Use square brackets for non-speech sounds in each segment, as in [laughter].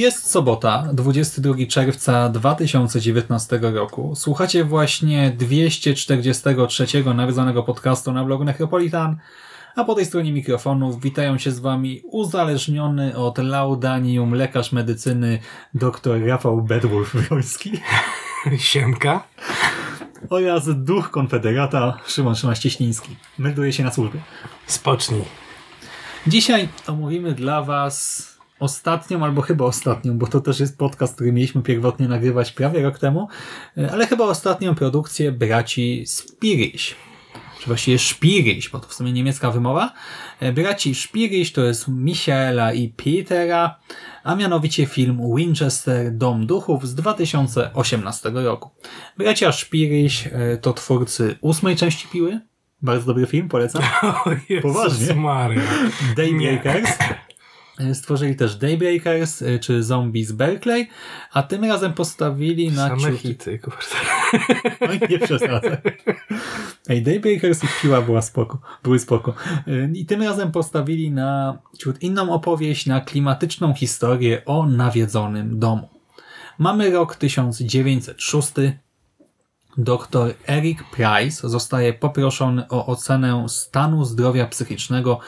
Jest sobota, 22 czerwca 2019 roku. Słuchacie właśnie 243 nawiedzonego podcastu na blogu Necropolitan, a po tej stronie mikrofonów witają się z Wami uzależniony od laudanium lekarz medycyny dr Rafał Bedwulf-Wroński [laughs] Siemka. oraz duch konfederata Szymon Szymaś-Cieśliński. Melduje się na służbie. Spocznij. Dzisiaj omówimy dla Was ostatnią, albo chyba ostatnią, bo to też jest podcast, który mieliśmy pierwotnie nagrywać prawie rok temu, ale chyba ostatnią produkcję braci Spiriś. Czy właściwie Spiriś, bo to w sumie niemiecka wymowa. Braci Spiriś to jest Michaela i Petera, a mianowicie film Winchester Dom Duchów z 2018 roku. Bracia Spiriś e, to twórcy ósmej części Piły. Bardzo dobry film, polecam. [laughs] O Jezus Poważnie? Maria. Daybreakers. [laughs] Stworzyli też Daybreakers y, czy Zombies Berkeley, a tym razem postawili na Same ciuchy. hity, kurde. [laughs] Oj, nie przesadzaj. Ej, Daybreakers i Piła była spoko, były spoko. Y, I tym razem postawili na ciut inną opowieść, na klimatyczną historię o nawiedzonym domu. Mamy rok 1906. Dr Eric Price zostaje poproszony o ocenę stanu zdrowia psychicznego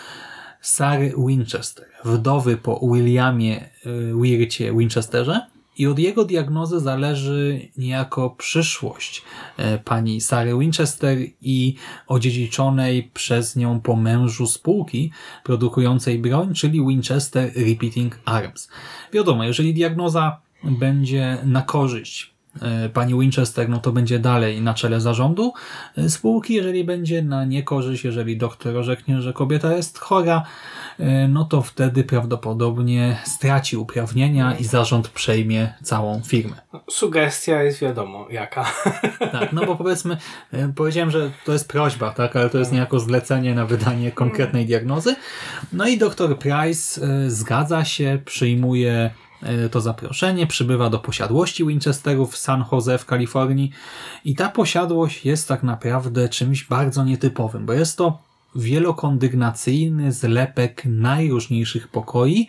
Sary Winchester, wdowy po Williamie y, Wircie Winchesterze i od jego diagnozy zależy niejako przyszłość e, pani Sary Winchester i odziedziczonej przez nią po mężu spółki produkującej broń, czyli Winchester Repeating Arms. Wiadomo, jeżeli diagnoza będzie na korzyść pani Winchester, no to będzie dalej na czele zarządu e, spółki. Jeżeli będzie na niekorzyść, jeżeli doktor orzeknie, że kobieta jest chora, e, no to wtedy prawdopodobnie straci uprawnienia i zarząd przejmie całą firmę. Sugestia jest wiadomo jaka. [laughs] Tak, no bo powiedzmy, e, powiedziałem, że to jest prośba, tak, ale to jest niejako zlecenie na wydanie konkretnej diagnozy. No i doktor Price e, zgadza się, przyjmuje e, to zaproszenie, przybywa do posiadłości Winchesterów w San Jose w Kalifornii i ta posiadłość jest tak naprawdę czymś bardzo nietypowym, bo jest to wielokondygnacyjny zlepek najróżniejszych pokoi,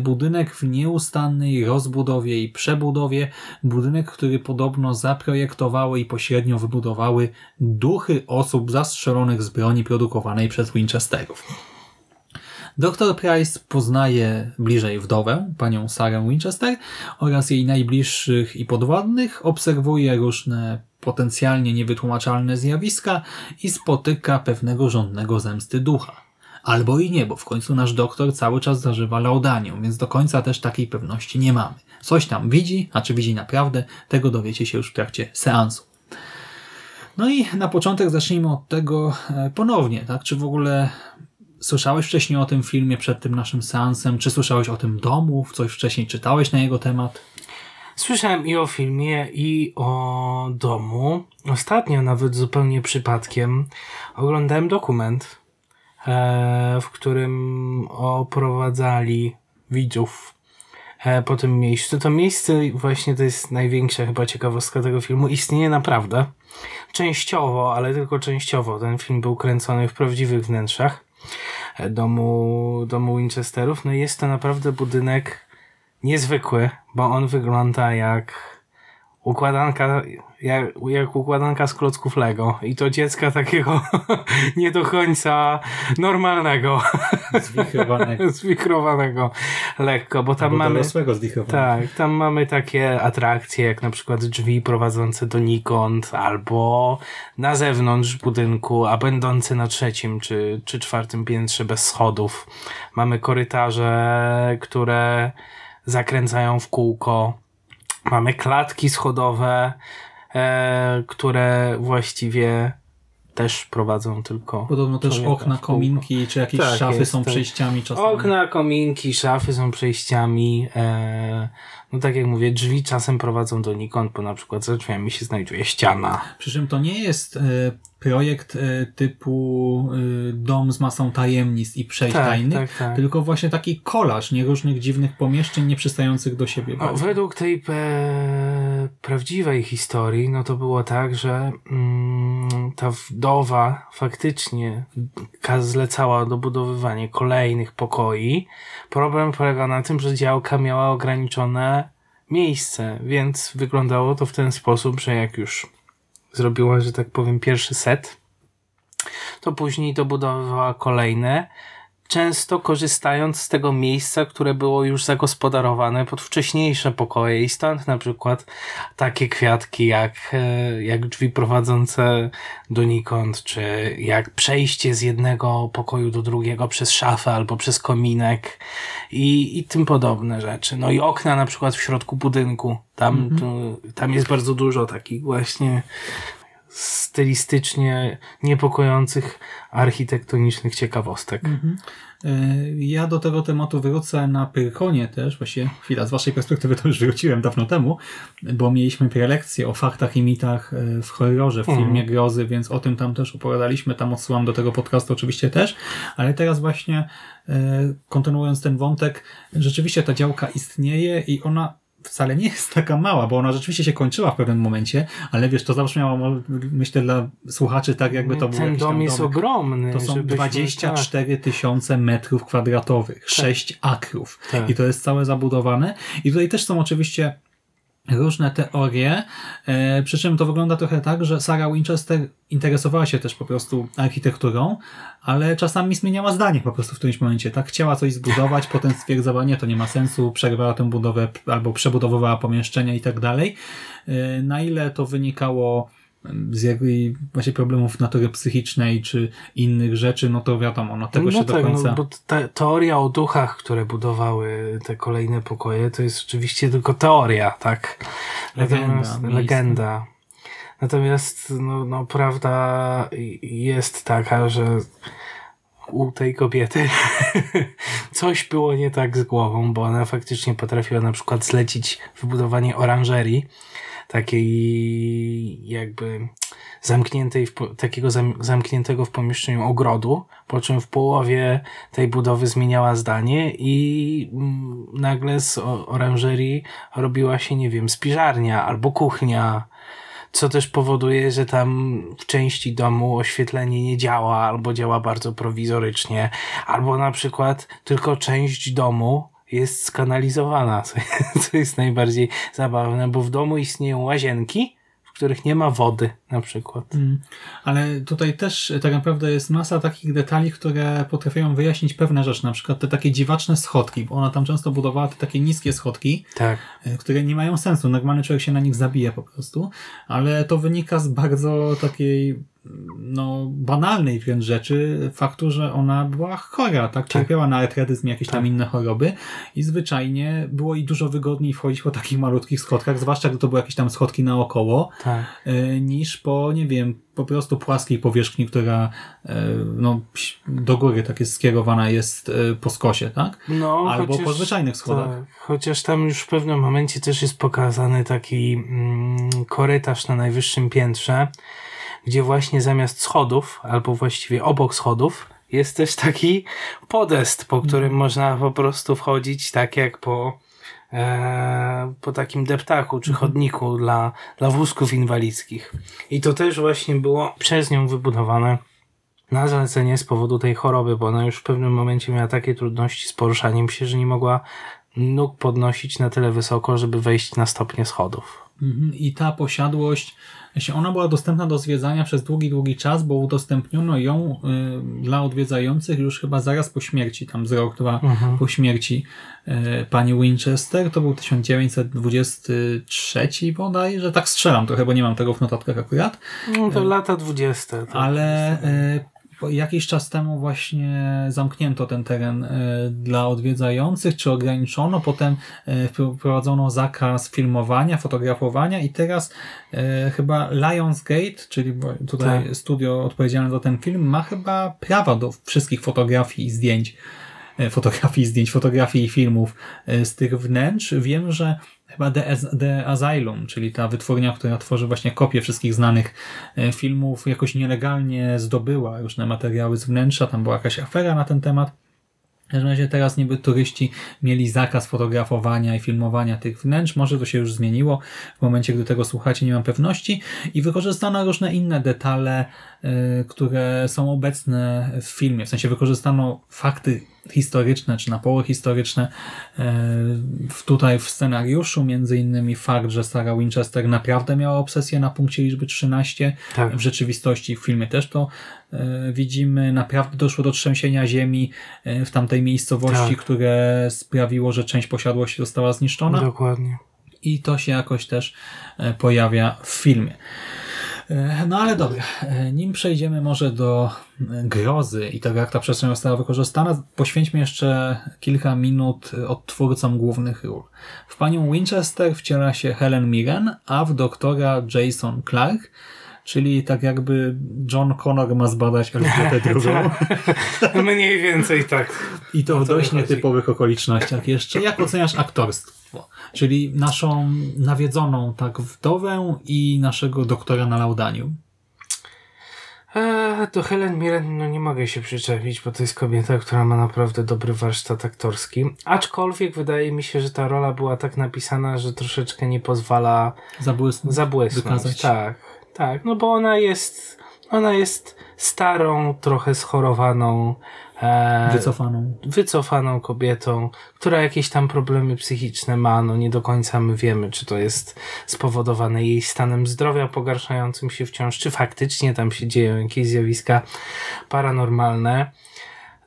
budynek w nieustannej rozbudowie i przebudowie, budynek, który podobno zaprojektowały i pośrednio wybudowały duchy osób zastrzelonych z broni produkowanej przez Winchesterów. Dr Price poznaje bliżej wdowę, panią Sarę Winchester oraz jej najbliższych i podwładnych, obserwuje różne potencjalnie niewytłumaczalne zjawiska i spotyka pewnego żądnego zemsty ducha. Albo i nie, bo w końcu nasz doktor cały czas zażywa laudanium, więc do końca też takiej pewności nie mamy. Coś tam widzi, a czy widzi naprawdę, tego dowiecie się już w trakcie seansu. No i na początek zacznijmy od tego e, ponownie, tak? Czy w ogóle słyszałeś wcześniej o tym filmie przed tym naszym seansem? Czy słyszałeś o tym domu? Coś wcześniej czytałeś na jego temat? Słyszałem i o filmie, i o domu. Ostatnio nawet zupełnie przypadkiem oglądałem dokument, e, w którym oprowadzali widzów e, po tym miejscu. To miejsce właśnie to jest największa chyba ciekawostka tego filmu. Istnieje naprawdę. Częściowo, ale tylko częściowo. Ten film był kręcony w prawdziwych wnętrzach domu, domu Winchesterów. No jest to naprawdę budynek niezwykły, bo on wygląda jak układanka, jak, jak układanka z klocków Lego. I to dziecka takiego [laughs] nie do końca normalnego, Zwichrowanego. [laughs] zwichrowanego lekko, bo tam Albo mamy... Tak, tam mamy takie atrakcje, jak na przykład drzwi prowadzące donikąd, albo na zewnątrz budynku, a będące na trzecim czy, czy czwartym piętrze bez schodów. Mamy korytarze, które zakręcają w kółko. Mamy klatki schodowe, które właściwie też prowadzą tylko. Podobno też okna, kominki, czy jakieś Tak szafy jest, są tak. przejściami czasami. Okna, kominki, szafy są przejściami. E, no tak jak mówię, drzwi czasem prowadzą donikąd, bo na przykład za drzwiami się znajduje ściana. Przy czym to nie jest e, projekt e, typu e, dom z masą tajemnic i przejść Tak, tajnych, tak, tak. tylko właśnie taki kolaż nieróżnych dziwnych pomieszczeń nieprzystających do siebie. No, według tej e, prawdziwej historii, no to było tak, że mm, ta wdowa faktycznie zlecała dobudowywanie kolejnych pokoi. Problem polega na tym, że działka miała ograniczone miejsce, więc wyglądało to w ten sposób, że jak już zrobiła, że tak powiem, pierwszy set, to później dobudowywała kolejne, często korzystając z tego miejsca, które było już zagospodarowane pod wcześniejsze pokoje i stąd na przykład takie kwiatki jak, e, jak drzwi prowadzące donikąd, czy jak przejście z jednego pokoju do drugiego przez szafę albo przez kominek i, i tym podobne rzeczy. No i okna na przykład w środku budynku. Tam, tu, tam jest bardzo dużo takich właśnie stylistycznie niepokojących architektonicznych ciekawostek. E, Ja do tego tematu wrócę na Pyrkonie też, właśnie chwila, z waszej perspektywy to już wróciłem dawno temu, bo mieliśmy prelekcję o faktach i mitach e, w horrorze, w Mhm. filmie grozy, więc o tym tam też opowiadaliśmy, tam odsyłam do tego podcastu oczywiście też, ale teraz właśnie e, kontynuując ten wątek, rzeczywiście ta działka istnieje i ona wcale nie jest taka mała, bo ona rzeczywiście się kończyła w pewnym momencie, ale wiesz, to zabrzmiało, mo- myślę, dla słuchaczy tak, jakby to był Ten dom jest domek. ogromny. To są żebyśmy- 24 tysiące metrów kwadratowych, 6 akrów. Tak. I to jest całe zabudowane. I tutaj też są oczywiście różne teorie, e, przy czym to wygląda trochę tak, że Sarah Winchester interesowała się też po prostu architekturą, ale czasami zmieniała zdanie po prostu w którymś momencie. Tak chciała coś zbudować, [laughs] potem stwierdzała, nie, to nie ma sensu, przerwała tę budowę albo przebudowywała pomieszczenia i tak dalej. E, Na ile to wynikało z jakby właśnie problemów natury psychicznej czy innych rzeczy, no to wiadomo, no tego no się do tak, końca... no, bo ta teoria o duchach, które budowały te kolejne pokoje, to jest oczywiście tylko teoria, tak? Legenda Natomiast, legenda. Natomiast no, no, prawda jest taka, że u tej kobiety [laughs] coś było nie tak z głową, bo ona faktycznie potrafiła na przykład zlecić wybudowanie oranżerii, takiej jakby zamkniętej, w, takiego zam, zamkniętego w pomieszczeniu ogrodu, po czym w połowie tej budowy zmieniała zdanie i mm, nagle z oranżerii robiła się, nie wiem, spiżarnia albo kuchnia, co też powoduje, że tam w części domu oświetlenie nie działa, albo działa bardzo prowizorycznie, albo na przykład tylko część domu jest skanalizowana, co, [laughs] co jest najbardziej zabawne, bo w domu istnieją łazienki, w których nie ma wody na przykład. Mm. Ale tutaj też e, tak naprawdę jest masa takich detali, które potrafią wyjaśnić pewne rzeczy, na przykład te takie dziwaczne schodki, bo ona tam często budowała te takie niskie schodki, Tak. e, które nie mają sensu. Normalny człowiek się na nich zabije po prostu, ale to wynika z bardzo takiej no, banalnej wręcz rzeczy, faktu, że ona była chora, tak? Cierpiała na artretyzm i jakieś tam Tak. inne choroby i zwyczajnie było jej dużo wygodniej wchodzić po takich malutkich schodkach, zwłaszcza gdy to były jakieś tam schodki naokoło, Tak. e, niż po, nie wiem, po prostu płaskiej powierzchni, która e, no, do góry tak jest skierowana jest e, po skosie, tak? No, Albo po zwyczajnych schodach. Tak, chociaż tam już w pewnym momencie też jest pokazany taki mm, korytarz na najwyższym piętrze, gdzie właśnie zamiast schodów, albo właściwie obok schodów, jest też taki podest, po którym Mhm. można po prostu wchodzić tak jak po, e, po takim deptaku czy Mhm. chodniku dla, dla wózków inwalidzkich. I to też właśnie było przez nią wybudowane na zalecenie z powodu tej choroby, bo ona już w pewnym momencie miała takie trudności z poruszaniem się, że nie mogła nóg podnosić na tyle wysoko, żeby wejść na stopnie schodów. Mhm, I ta posiadłość, jeśli ona była dostępna do zwiedzania przez długi, długi czas, bo udostępniono ją y, dla odwiedzających już chyba zaraz po śmierci, tam z rok, dwa Mhm. po śmierci y, pani Winchester. To był 1923 bodajże, tak strzelam trochę, bo nie mam tego w notatkach akurat. No to lata dwudzieste. tak. Ale y, jakiś czas temu właśnie zamknięto ten teren y, dla odwiedzających, czy ograniczono, potem y, wprowadzono zakaz filmowania, fotografowania i teraz y, chyba Lionsgate, czyli tutaj Tak. studio odpowiedzialne za ten film, ma chyba prawa do wszystkich fotografii i zdjęć fotografii i zdjęć, fotografii i filmów y, z tych wnętrz. Wiem, że chyba The, The Asylum, czyli ta wytwórnia, która tworzy właśnie kopie wszystkich znanych e, filmów, jakoś nielegalnie zdobyła różne materiały z wnętrza, tam była jakaś afera na ten temat. W każdym razie teraz niby turyści mieli zakaz fotografowania i filmowania tych wnętrz. Może to się już zmieniło. W momencie, gdy tego słuchacie, nie mam pewności. I wykorzystano różne inne detale, które są obecne w filmie. W sensie wykorzystano fakty historyczne, czy napoły historyczne y, w- tutaj w scenariuszu. Między innymi fakt, że Sarah Winchester naprawdę miała obsesję na punkcie liczby 13. Tak. W rzeczywistości w filmie też to e, widzimy. Naprawdę doszło do trzęsienia ziemi e, w tamtej miejscowości, Tak. które sprawiło, że część posiadłości została zniszczona Dokładnie. i to się jakoś też e, pojawia w filmie. E, No ale dobra, e, nim przejdziemy może do e, grozy i tego, jak ta przestrzeń została wykorzystana, poświęćmy jeszcze kilka minut odtwórcom głównych ról. W panią Winchester wciela się Helen Mirren, a w doktora Jason Clark, czyli tak jakby John Connor ma zbadać Elżbietę [laughs] II. Mniej więcej tak. I to w to dość nietypowych okolicznościach jeszcze. Jak oceniasz aktorstwo? Czyli naszą nawiedzoną tak wdowę i naszego doktora na laudaniu. Eee, do Helen Mirren no nie mogę się przyczepić, bo to jest kobieta, która ma naprawdę dobry warsztat aktorski. Aczkolwiek wydaje mi się, że ta rola była tak napisana, że troszeczkę nie pozwala Zabłysnąć. zabłysnąć. Wykazać. Tak, tak. No bo ona jest, ona jest starą, trochę schorowaną, e, Wycofaną. wycofaną kobietą, która jakieś tam problemy psychiczne ma, no nie do końca my wiemy, czy to jest spowodowane jej stanem zdrowia pogarszającym się wciąż, czy faktycznie tam się dzieją jakieś zjawiska paranormalne.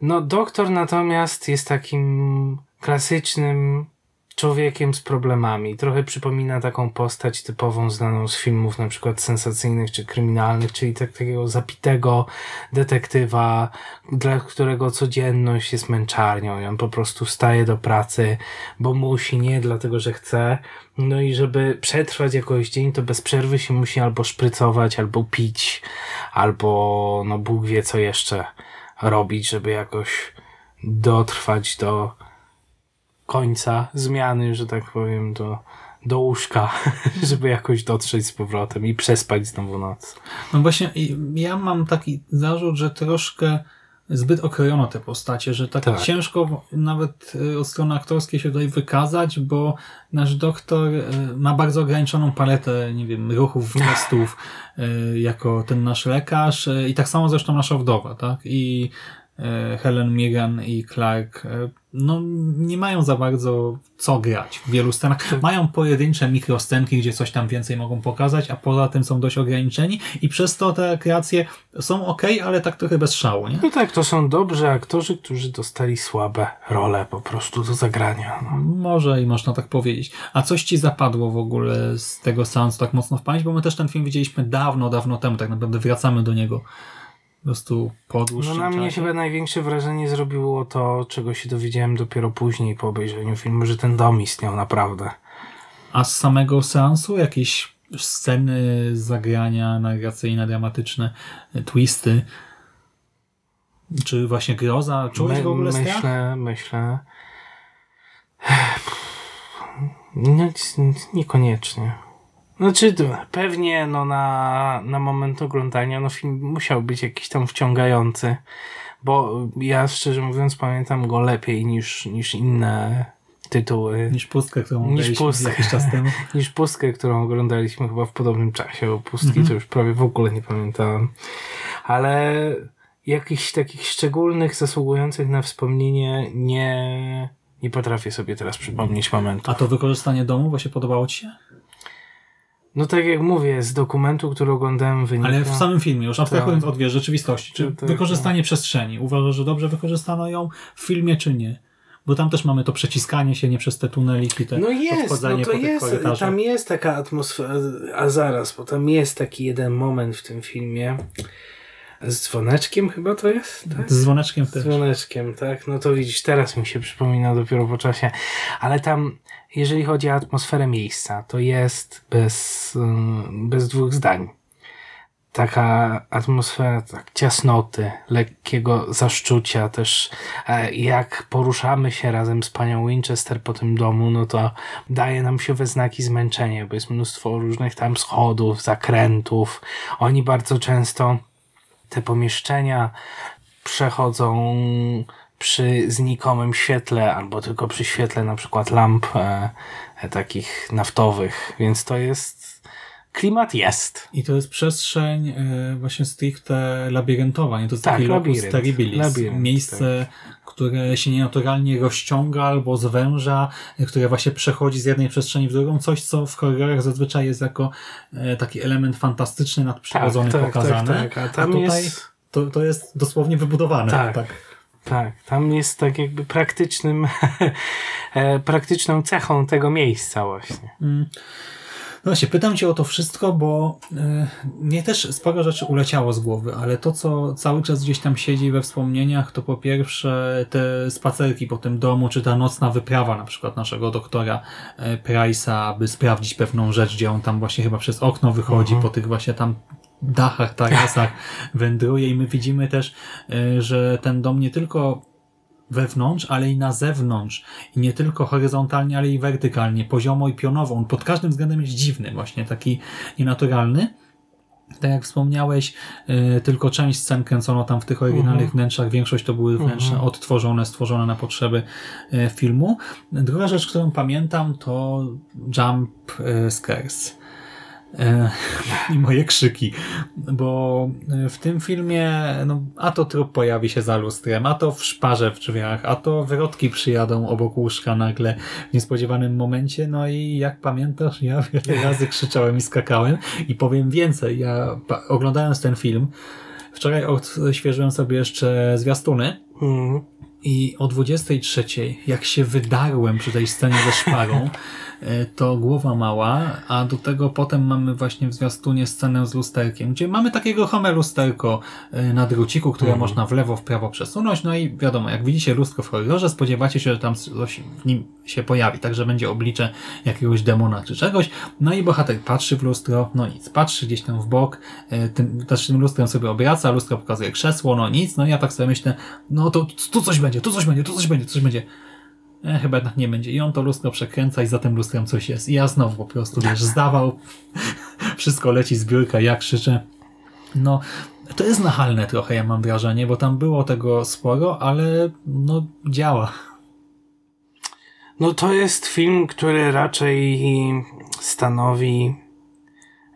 No doktor natomiast jest takim klasycznym człowiekiem z problemami. Trochę przypomina taką postać typową znaną z filmów na przykład sensacyjnych czy kryminalnych, czyli tak, takiego zapitego detektywa, dla którego codzienność jest męczarnią i on po prostu staje do pracy, bo musi, nie dlatego, że chce. No i żeby przetrwać jakoś dzień, to bez przerwy się musi albo szprycować, albo pić, albo no Bóg wie co jeszcze robić, żeby jakoś dotrwać do końca zmiany, że tak powiem, do, do łóżka, [laughs] żeby jakoś dotrzeć z powrotem i przespać znowu noc. No właśnie, ja mam taki zarzut, że troszkę zbyt okrojono te postacie, że tak, Tak. ciężko nawet y, od strony aktorskiej się tutaj wykazać, bo nasz doktor y, ma bardzo ograniczoną paletę, nie wiem, ruchów, gestów, [laughs] y, jako ten nasz lekarz i tak samo zresztą nasza wdowa, tak? I Helen Mirren i Clark y, no, nie mają za bardzo co grać w wielu scenach. Mają pojedyncze mikroscenki, gdzie coś tam więcej mogą pokazać, a poza tym są dość ograniczeni i przez to te kreacje są ok, ale tak trochę bez szału, nie? No tak, to są dobrzy aktorzy, którzy dostali słabe role po prostu do zagrania. No. Może i można tak powiedzieć. A coś ci zapadło w ogóle z tego seansu tak mocno w pamięć? Bo my też ten film widzieliśmy dawno, dawno temu, tak naprawdę wracamy do niego po prostu po No na mnie czasie. chyba największe wrażenie zrobiło to, czego się dowiedziałem dopiero później po obejrzeniu filmu, że ten dom istniał naprawdę. A z samego seansu jakieś sceny, zagrania narracyjne, dramatyczne, y, twisty, czy właśnie groza? Czułeś My- w ogóle strach? myślę, myślę. No, niekoniecznie. Znaczy, pewnie no, na, na moment oglądania no, film musiał być jakiś tam wciągający, bo ja szczerze mówiąc pamiętam go lepiej niż, niż inne tytuły, Niż pustkę, którą Niż oglądaliśmy pustkę. jakiś czas temu. [laughs] niż pustkę, którą oglądaliśmy chyba w podobnym czasie, bo pustki Mhm. to już prawie w ogóle nie pamiętałem. Ale jakichś takich szczególnych, zasługujących na wspomnienie nie, nie potrafię sobie teraz przypomnieć momentu. A to wykorzystanie domu właśnie podobało ci się? No tak jak mówię, z dokumentu, który oglądałem wynika... Ale w samym filmie, już abstrahując od wiesz, rzeczywistości, czy Tak, tak, wykorzystanie przestrzeni, uważasz, że dobrze wykorzystano ją w filmie, czy nie? Bo tam też mamy to przeciskanie się nie przez te tuneliki, te No jest, no to po tych jest, tam jest taka atmosfera, a zaraz, bo tam jest taki jeden moment w tym filmie, z dzwoneczkiem chyba to jest, tak? Z dzwoneczkiem Z też. dzwoneczkiem, tak? No to widzisz, teraz mi się przypomina dopiero po czasie. Ale tam, jeżeli chodzi o atmosferę miejsca, to jest bez, ym, bez dwóch zdań. Taka atmosfera tak, ciasnoty, lekkiego zaszczucia też. E, jak poruszamy się razem z panią Winchester po tym domu, no to daje nam się we znaki zmęczenie, bo jest mnóstwo różnych tam schodów, zakrętów. Oni bardzo często te pomieszczenia przechodzą przy znikomym świetle, albo tylko przy świetle na przykład lamp e, e, takich naftowych, więc to jest klimat jest. I to jest przestrzeń e, właśnie stricte labiryntowa, nie? To jest Tak, taki labirynt. Labirynt, tak. Które się nienaturalnie rozciąga albo zwęża, które właśnie przechodzi z jednej przestrzeni w drugą. Coś, co w horrorach zazwyczaj jest jako e, taki element fantastyczny, nadprzyrodzony tak, pokazany. tak, tak. A tam tutaj jest- to, to jest dosłownie wybudowane. Tak. tak. Tak, tam jest tak jakby praktycznym, [laughs] e, praktyczną cechą tego miejsca właśnie. No właśnie, pytam Cię o to wszystko, bo y, mnie też sporo rzeczy uleciało z głowy, ale to, co cały czas gdzieś tam siedzi we wspomnieniach, to po pierwsze te spacerki po tym domu, czy ta nocna wyprawa na przykład naszego doktora e, Price'a, by sprawdzić pewną rzecz, gdzie on tam właśnie chyba przez okno wychodzi, po tych właśnie tam dachach, tarasach [laughs] wędruje i my widzimy też, y, że ten dom nie tylko wewnątrz, ale i na zewnątrz. I nie tylko horyzontalnie, ale i wertykalnie, poziomo i pionowo. On pod każdym względem jest dziwny, właśnie taki nienaturalny. Tak jak wspomniałeś, y, tylko część scen kręcono tam w tych oryginalnych wnętrzach, większość to były wnętrza odtworzone, stworzone na potrzeby y, filmu. Druga rzecz, którą pamiętam, to jump y, scares. E, [laughs] i moje krzyki, bo e, w tym filmie no, a to trup pojawi się za lustrem, a to w szparze w drzwiach, a to wyrotki przyjadą obok łóżka nagle w niespodziewanym momencie, no i jak pamiętasz, ja wiele razy krzyczałem i skakałem. I powiem więcej, ja oglądając ten film, wczoraj odświeżyłem sobie jeszcze zwiastuny. Mhm. i o 23, jak się wydarłem przy tej scenie ze szparą, [laughs] to głowa mała, a do tego potem mamy właśnie w zwiastunie scenę z lusterkiem, gdzie mamy takiego home lusterko e, na druciku, które można w lewo, w prawo przesunąć, no i wiadomo, jak widzicie lustro w horrorze, spodziewacie się, że tam coś w nim się pojawi, także będzie oblicze jakiegoś demona czy czegoś, no i bohater patrzy w lustro, no nic, patrzy gdzieś tam w bok, e, tym, też tym lustrem sobie obraca, lustro pokazuje krzesło, no nic, no ja tak sobie myślę, no to tu coś będzie, tu coś będzie, tu coś będzie, tu coś będzie. E, chyba jednak nie będzie. I on to lustro przekręca i za tym lustrem coś jest. I ja znowu po prostu, wiesz, zdawał. [laughs] Wszystko leci z biurka, ja krzyczę. No, to jest nachalne trochę, ja mam wrażenie, bo tam było tego sporo, ale no działa. No to jest film, który raczej stanowi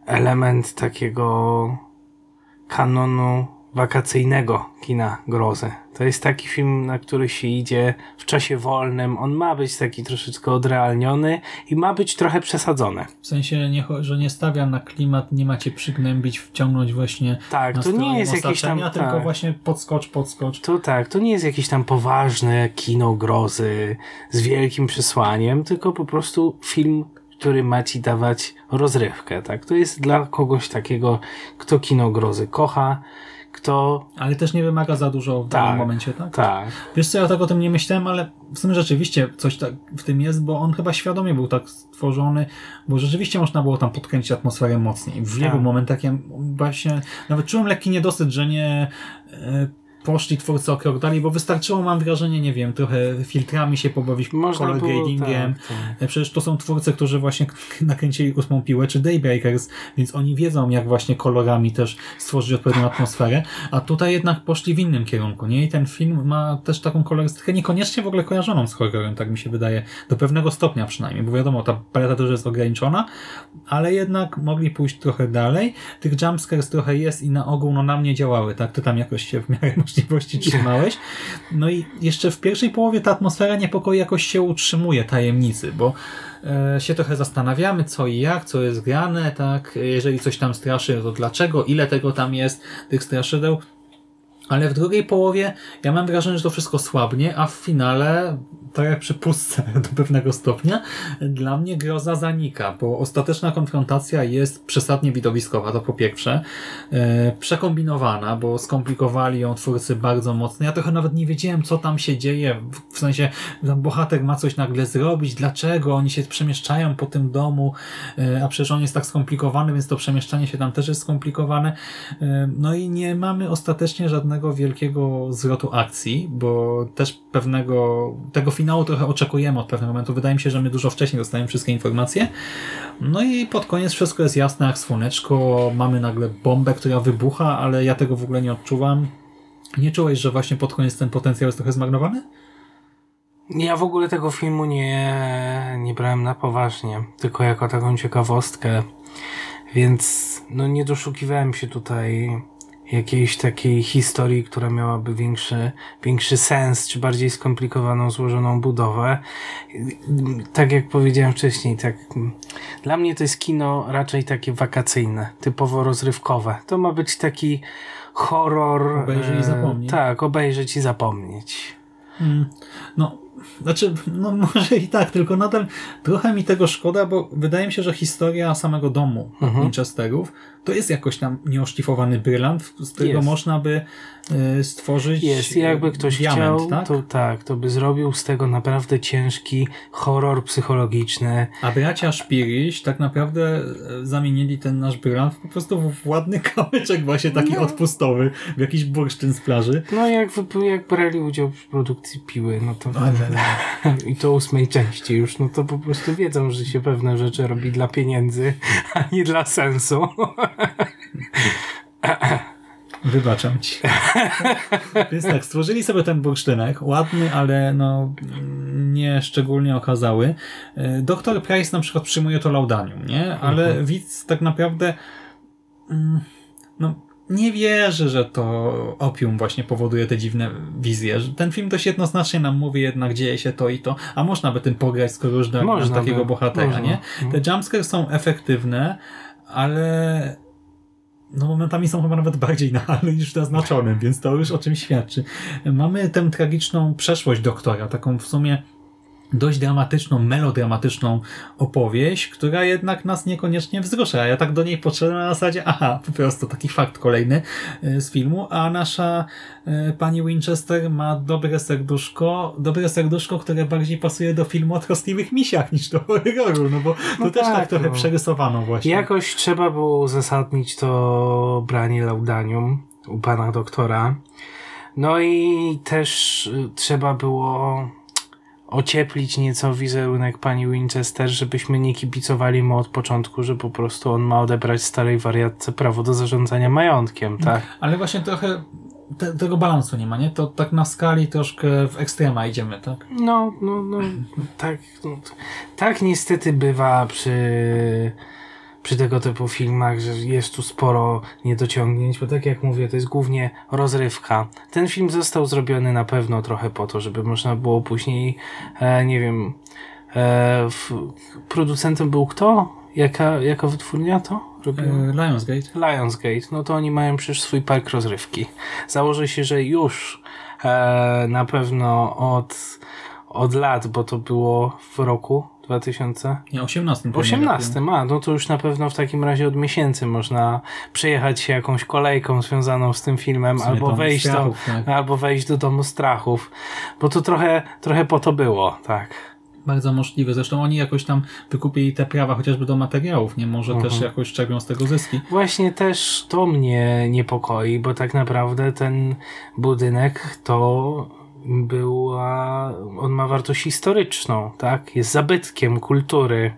element takiego kanonu wakacyjnego kina grozy. To jest taki film, na który się idzie w czasie wolnym. On ma być taki troszeczkę odrealniony i ma być trochę przesadzony. W sensie, nie, że nie stawia na klimat, nie macie przygnębić, wciągnąć właśnie Tak, na to nie jest jakiś tam- tylko tak. właśnie podskocz, podskocz. To tak, to nie jest jakieś tam poważne kino grozy z wielkim przesłaniem, tylko po prostu film, który ma ci dawać rozrywkę, tak? To jest dla kogoś takiego, kto kino grozy kocha, kto... Ale też nie wymaga za dużo w danym momencie, tak? Tak. Wiesz co, ja tak o tym nie myślałem, ale w sumie rzeczywiście coś tak w tym jest, bo on chyba świadomie był tak stworzony, bo rzeczywiście można było tam podkręcić atmosferę mocniej. W wielu Tak. momentach ja właśnie nawet czułem lekki niedosyt, że nie e, poszli twórcy o krok dalej, bo wystarczyło, mam wrażenie, nie wiem, trochę filtrami się pobawić, Można color gradingiem. tak, tak. E, Przecież to są twórcy, którzy właśnie [laughs] nakręcili ósmą piłę, czy Daybreakers, więc oni wiedzą, jak właśnie kolorami też stworzyć odpowiednią atmosferę, a tutaj jednak poszli w innym kierunku, nie? I ten film ma też taką kolorystykę niekoniecznie w ogóle kojarzoną z horrorem, tak mi się wydaje, do pewnego stopnia przynajmniej, bo wiadomo, ta paleta też jest ograniczona, ale jednak mogli pójść trochę dalej. Tych jumpscares trochę jest i na ogół no, na mnie działały, tak? Ty tam jakoś się w miarę [laughs] możliwości trzymałeś. No i jeszcze w pierwszej połowie ta atmosfera niepokoju jakoś się utrzymuje, tajemnicy, bo e, się trochę zastanawiamy, co i jak, co jest grane, tak, jeżeli coś tam straszy, to dlaczego, ile tego tam jest, tych straszydeł. Ale w drugiej połowie ja mam wrażenie, że to wszystko słabnie, a w finale, tak jak przy [laughs] do pewnego stopnia, dla mnie groza zanika, bo ostateczna konfrontacja jest przesadnie widowiskowa, to po pierwsze. E, przekombinowana, bo skomplikowali ją twórcy bardzo mocno. Ja trochę nawet nie wiedziałem, co tam się dzieje, w, sensie bohater ma coś nagle zrobić, dlaczego oni się przemieszczają po tym domu, e, a przecież on jest tak skomplikowany, więc to przemieszczanie się tam też jest skomplikowane. E, no i nie mamy ostatecznie żadnego wielkiego zwrotu akcji, bo też pewnego, tego finału trochę oczekujemy od pewnego momentu. Wydaje mi się, że my dużo wcześniej dostajemy wszystkie informacje. No i pod koniec wszystko jest jasne jak słoneczko. Mamy nagle bombę, która wybucha, ale ja tego w ogóle nie odczuwam. Nie czułeś, że właśnie pod koniec ten potencjał jest trochę zmarnowany? Ja w ogóle tego filmu nie, nie brałem na poważnie, tylko jako taką ciekawostkę, więc no nie doszukiwałem się tutaj jakiejś takiej historii, która miałaby większy, większy sens, czy bardziej skomplikowaną, złożoną budowę. Tak jak powiedziałem wcześniej, tak dla mnie to jest kino raczej takie wakacyjne, typowo rozrywkowe. To ma być taki horror. Obejrzyj i e, zapomnij. Tak, obejrzeć i zapomnieć. Mm, No, znaczy, no [laughs] może i tak, tylko nadal trochę mi tego szkoda, bo wydaje mi się, że historia samego domu Mhm. Winchesterów to jest jakoś tam nieoszlifowany brylant, z którego Jest. można by y, stworzyć Jest, i jakby ktoś diament, chciał, tak? to tak, to by zrobił z tego naprawdę ciężki horror psychologiczny. A bracia Szpiriś tak naprawdę e, zamienili ten nasz brylant po prostu w ładny kamyczek właśnie taki No. odpustowy, w jakiś bursztyn z plaży. No jak, jak brali udział w produkcji piły, no to i to ósmej części już, no to po prostu wiedzą, że się pewne rzeczy robi dla pieniędzy, a nie dla sensu. Wybaczam ci. Więc tak, stworzyli sobie ten bursztynek, ładny, ale no nie szczególnie okazały. Doktor Price na przykład przyjmuje to laudanium, nie? Ale widz tak naprawdę mm, no, nie wierzy, że to opium właśnie powoduje te dziwne wizje. Ten film dość jednoznacznie nam mówi jednak dzieje się to i to, a można by tym pograć, skoro już Można takiego by, bohatera, można. nie? Te jumpscare są efektywne, ale no momentami są chyba nawet bardziej nahale niż naznaczonym, więc to już o czym świadczy. Mamy tę tragiczną przeszłość doktora, taką w sumie dość dramatyczną, melodramatyczną opowieść, która jednak nas niekoniecznie wzrusza. Ja tak do niej podszedłem na zasadzie, aha, po prostu taki fakt kolejny e, z filmu, a nasza e, pani Winchester ma dobre serduszko, dobre serduszko, które bardziej pasuje do filmu o troskliwych misiach niż do horroru, no bo to No też tak, tak, trochę no. przerysowano właśnie. Jakoś trzeba było uzasadnić to branie laudanium u pana doktora. No i też y, trzeba było ocieplić nieco wizerunek pani Winchester, żebyśmy nie kibicowali mu od początku, że po prostu on ma odebrać starej wariatce prawo do zarządzania majątkiem, tak? Ale właśnie trochę te, tego balansu nie ma, nie? To tak na skali troszkę w ekstrema idziemy, tak? No, no, no, tak, no, tak niestety bywa przy, przy tego typu filmach, że jest tu sporo niedociągnięć, bo tak jak mówię, to jest głównie rozrywka. Ten film został zrobiony na pewno trochę po to, żeby można było później, e, nie wiem, e, w, producentem był kto? Jaka, jaka wytwórnia to? E, Lionsgate. Lionsgate, no to oni mają przecież swój park rozrywki. Założę się, że już e, na pewno od, od lat, bo to było w roku 2018, Nie, 18. pewnie a no to już na pewno w takim razie od miesięcy można przejechać się jakąś kolejką związaną z tym filmem, albo wejść, do, Strachów, tak. albo wejść do domu strachów, bo to trochę, trochę po to było, tak. Bardzo możliwe. Zresztą oni jakoś tam wykupili te prawa chociażby do materiałów, nie? Może Mhm. też jakoś czerpią z tego zyski. Właśnie też to mnie niepokoi, bo tak naprawdę ten budynek to była, on ma wartość historyczną, tak? Jest zabytkiem kultury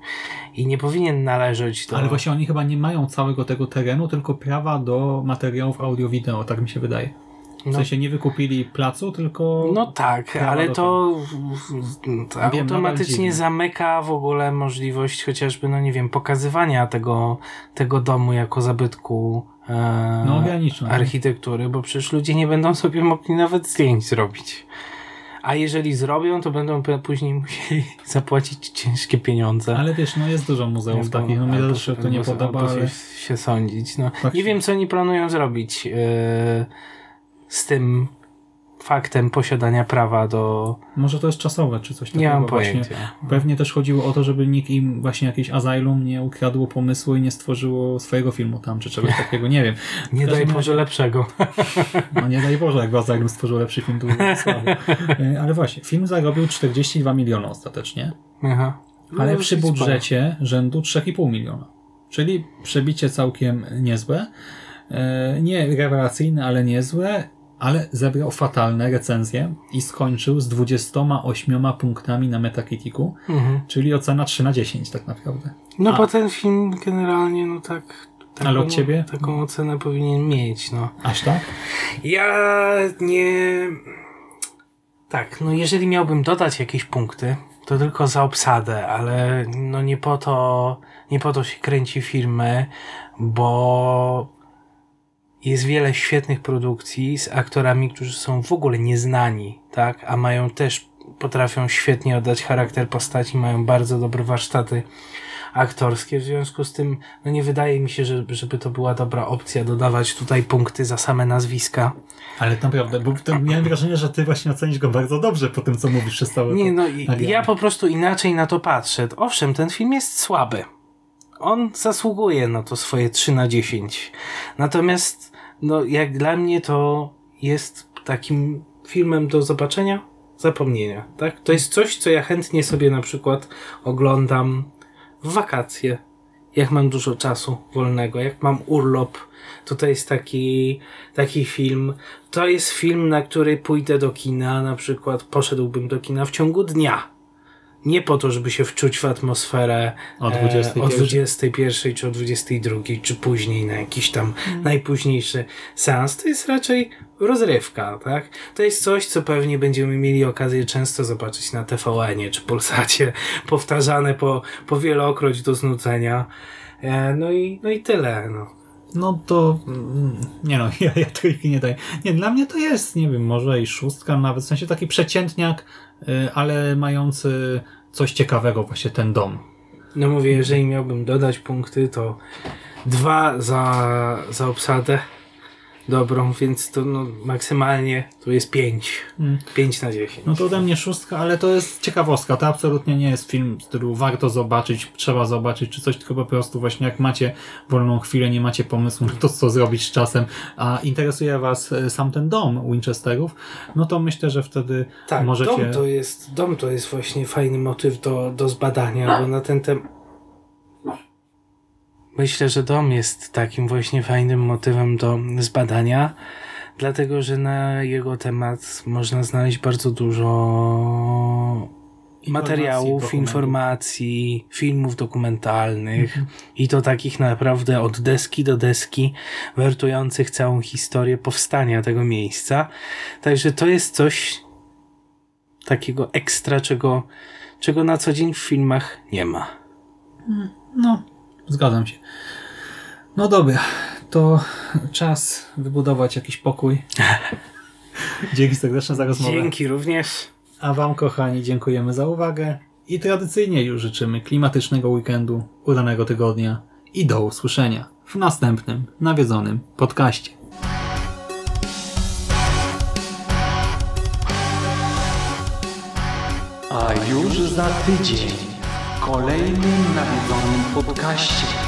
i nie powinien należeć do... Ale właśnie oni chyba nie mają całego tego terenu, tylko prawa do materiałów audio-wideo, tak mi się wydaje. W No. sensie nie wykupili placu, tylko... No tak, ale to, to automatycznie zamyka w ogóle możliwość chociażby, no nie wiem, pokazywania tego, tego domu jako zabytku No ograniczą. architektury, bo przecież ludzie nie będą sobie mogli nawet zdjęć zrobić. A jeżeli zrobią, to będą później musieli [laughs] zapłacić ciężkie pieniądze. Ale wiesz, no jest dużo muzeów Albo- takich, no mnie też się to nie podoba, ale... się, się sądzić. No. Tak nie się- wiem, co oni planują zrobić yy, z tym faktem posiadania prawa do... Może to jest czasowe, czy coś takiego Nie mam właśnie. pojęcia. Pewnie też chodziło o to, żeby nikt im właśnie jakieś asylum nie ukradło pomysłu i nie stworzyło swojego filmu tam, czy czegoś takiego, nie wiem. [laughs] Nie daj razie- Boże lepszego. [laughs] No nie daj Boże, jakby asylum stworzył lepszy film, to by. [laughs] E, Ale właśnie, film zarobił 42 miliony ostatecznie, Aha. ale No, przy sporo. budżecie rzędu 3,5 miliona. Czyli przebicie całkiem niezłe. E, Nie rewelacyjne, ale niezłe, ale zebrał fatalne recenzje i skończył z 28 punktami na Metacriticu, Mhm. czyli ocena 3 na 10 tak naprawdę. No A. bo ten film generalnie, no tak... Taką, Ale od ciebie? Taką ocenę powinien mieć, no. Aż tak? Ja nie. Tak, no jeżeli miałbym dodać jakieś punkty, to tylko za obsadę, ale no nie po to, nie po to się kręci filmy, bo jest wiele świetnych produkcji z aktorami, którzy są w ogóle nieznani, tak, a mają też, potrafią świetnie oddać charakter postaci, mają bardzo dobre warsztaty aktorskie, w związku z tym no nie wydaje mi się, że, żeby to była dobra opcja dodawać tutaj punkty za same nazwiska. Ale naprawdę, bo to miałem wrażenie, że ty właśnie ocenisz go bardzo dobrze po tym, co mówisz przez całe Nie, no ja po prostu inaczej na to patrzę. Owszem, ten film jest słaby. On zasługuje na to swoje 3 na 10. Natomiast, no, jak dla mnie to jest takim filmem do zobaczenia, zapomnienia, tak? To jest coś, co ja chętnie sobie na przykład oglądam w wakacje, jak mam dużo czasu wolnego, jak mam urlop, to jest taki, taki film. To jest film, na który pójdę do kina, na przykład poszedłbym do kina w ciągu dnia. Nie po to, żeby się wczuć w atmosferę O e, 21. o 21 czy o 22, czy później na jakiś tam najpóźniejszy seans. To jest raczej rozrywka, tak? To jest coś, co pewnie będziemy mieli okazję często zobaczyć na TVN-ie czy Polsacie, [laughs] powtarzane po, po wielokroć do znudzenia. E, no, i, no i tyle. No. No to mm, nie no, [laughs] ja, ja trójki nie daję. Nie, dla mnie to jest, nie wiem, może i szóstka nawet, w sensie taki przeciętniak, ale mający coś ciekawego właśnie ten dom. No mówię, jeżeli miałbym dodać punkty, to dwa za, za obsadę dobrą, więc to no, maksymalnie to jest pięć. Mm. Pięć na dziesięć. No to ode mnie szóstka, ale to jest ciekawostka. To absolutnie nie jest film, który warto zobaczyć, trzeba zobaczyć, czy coś, tylko po prostu właśnie jak macie wolną chwilę, nie macie pomysłu na to, co zrobić z czasem, a interesuje was e, sam ten dom Winchesterów, no to myślę, że wtedy Tak, możecie... dom, to jest, dom to jest właśnie fajny motyw do, do zbadania, bo na ten temat. Myślę, że dom jest takim właśnie fajnym motywem do zbadania, dlatego że na jego temat można znaleźć bardzo dużo materiałów, dokumentów. informacji, filmów dokumentalnych i to takich naprawdę od deski do deski, wertujących całą historię powstania tego miejsca. Także to jest coś takiego ekstra, czego, czego na co dzień w filmach nie ma. No, zgadzam się. No dobra, to czas wybudować jakiś pokój. [laughs] Dzięki serdeczne za rozmowę. Dzięki również. A Wam, kochani, dziękujemy za uwagę i tradycyjnie już życzymy klimatycznego weekendu, udanego tygodnia i do usłyszenia w następnym nawiedzonym podcaście. A już za tydzień kolejnym nawiedzonym podcaście.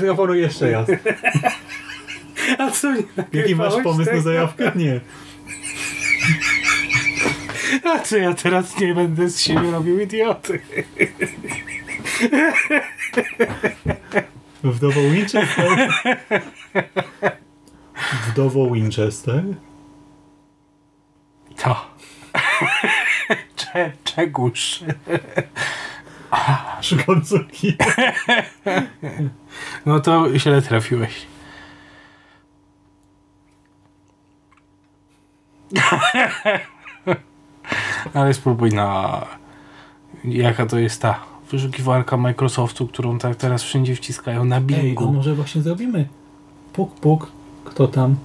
Zaproponuję jeszcze raz. A co nie Jaki masz nagrywałeś pomysł na tego? zajawkę? Nie. A co ja teraz nie będę z siebie robił idioty? Wdowo Winchester? Wdowo Winchester? To. [laughs] Cze, czegóż. [laughs] Szukam córki. [laughs] No to źle trafiłeś. [laughs] Ale spróbuj na... Jaka to jest ta wyszukiwarka Microsoftu, którą tak teraz wszędzie wciskają na Ej, a Bingu. może właśnie zrobimy? Puk, puk. Kto tam?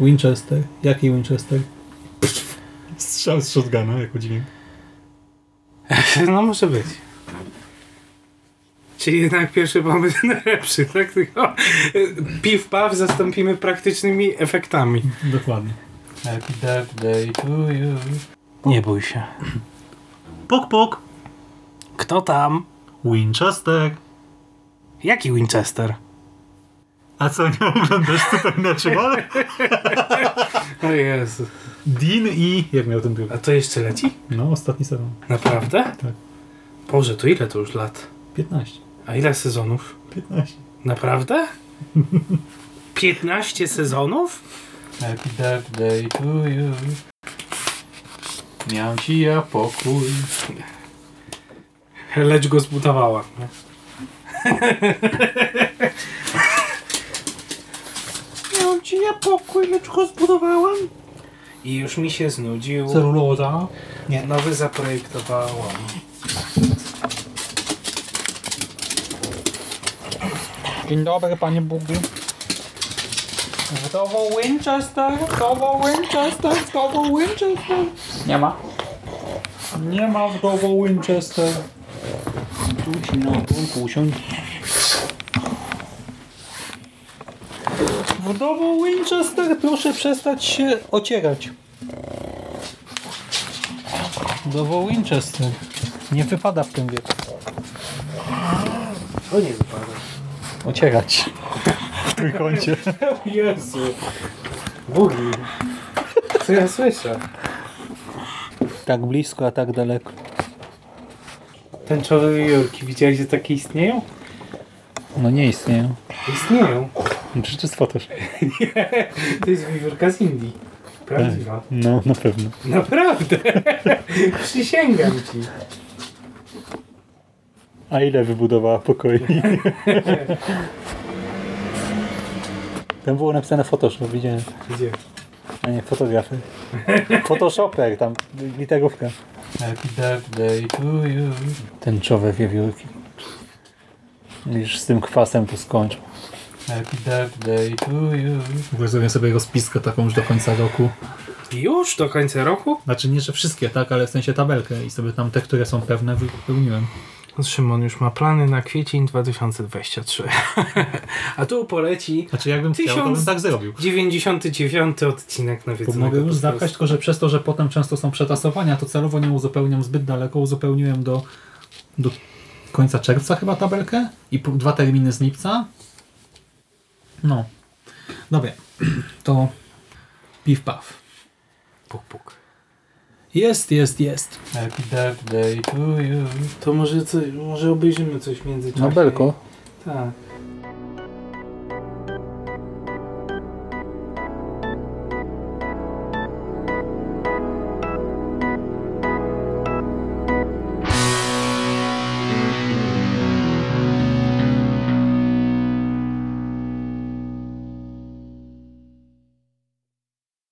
Winchester. Jaki Winchester? Strzał z shotguna jako dźwięk. No może być. Czyli jednak pierwszy pomysł [laughs] najlepszy, tak? Tylko piw paw zastąpimy praktycznymi efektami. Dokładnie. Happy birthday to you. Nie bój się. Puk, puk. Kto tam? Winchester. Jaki Winchester? A co, nie oglądasz Supernatural? [laughs] O Jezu. Dean i... Jak miał ten drugi? A to jeszcze leci? No, ostatni sezon. Naprawdę? Tak. Boże, to ile to już lat? 15. A ile sezonów? 15. Naprawdę? [laughs] 15 sezonów? Happy birthday to you. Miał ci ja pokój. Lecz go zbudowała. nie? [laughs] Miał ci ja pokój, lecz go zbudowałam. I już mi się znudził. Celuloza. Nie, nowy zaprojektowałam. Dzień dobry, panie Bugi. Wdowo Winchester, wdowo Winchester, wdowo Winchester. Nie ma. Nie ma wdowo Winchester. Tu ci na ogólku usiądź. Wdowo Winchester, proszę przestać się ocierać. Wdowo Winchester. Nie wypada w tym wieku. To nie wypada. Ocierać. W trójkącie. Jezu. Bugi. Co ja słyszę? Tak blisko, a tak daleko. Tęczowe wiewiórki. Widziałeś, że takie istnieją? No nie istnieją. Istnieją. Przecież to jest Photoshop. To jest wiewiórka z Indii. Prawdziwa. No, na pewno. Naprawdę. [laughs] Przysięgam ci. A ile wybudowała pokoi? Tam było napisane Photoshop, widziałem. Gdzie? A nie, fotografer. Photoshoper, tam literówka. Happy birthday to you. Tęczowe wiewiórki. Już z tym kwasem to skończą. Happy birthday to you. W ogóle zrobię sobie rozpiskę taką już do końca roku. Już do końca roku? Znaczy nie, że wszystkie, tak, ale w sensie tabelkę i sobie tam te, które są pewne wypełniłem. Szymon już ma plany na kwiecień 2023. [laughs] A tu poleci Znaczy jakbym chciał, to bym Tysiąc- tak zrobił. 99 odcinek nawiedzonego mogę już zapchać, tylko że przez to, że potem często są przetasowania, to celowo nie uzupełniam zbyt daleko, uzupełniłem do, do końca czerwca chyba tabelkę i dwa terminy z lipca. No. Dobra, to piw paw. Puk, puk. Jest, jest, jest. Happy birthday to you. To może, co, może obejrzymy coś w międzyczasie. No belko. Tak.